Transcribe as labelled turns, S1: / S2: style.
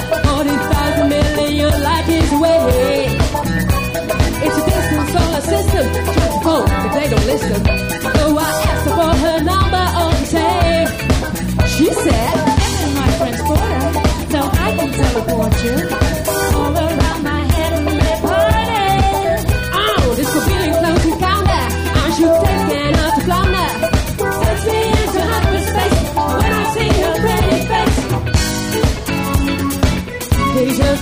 S1: 45 million. It's a distant solar system, to but they don't listen.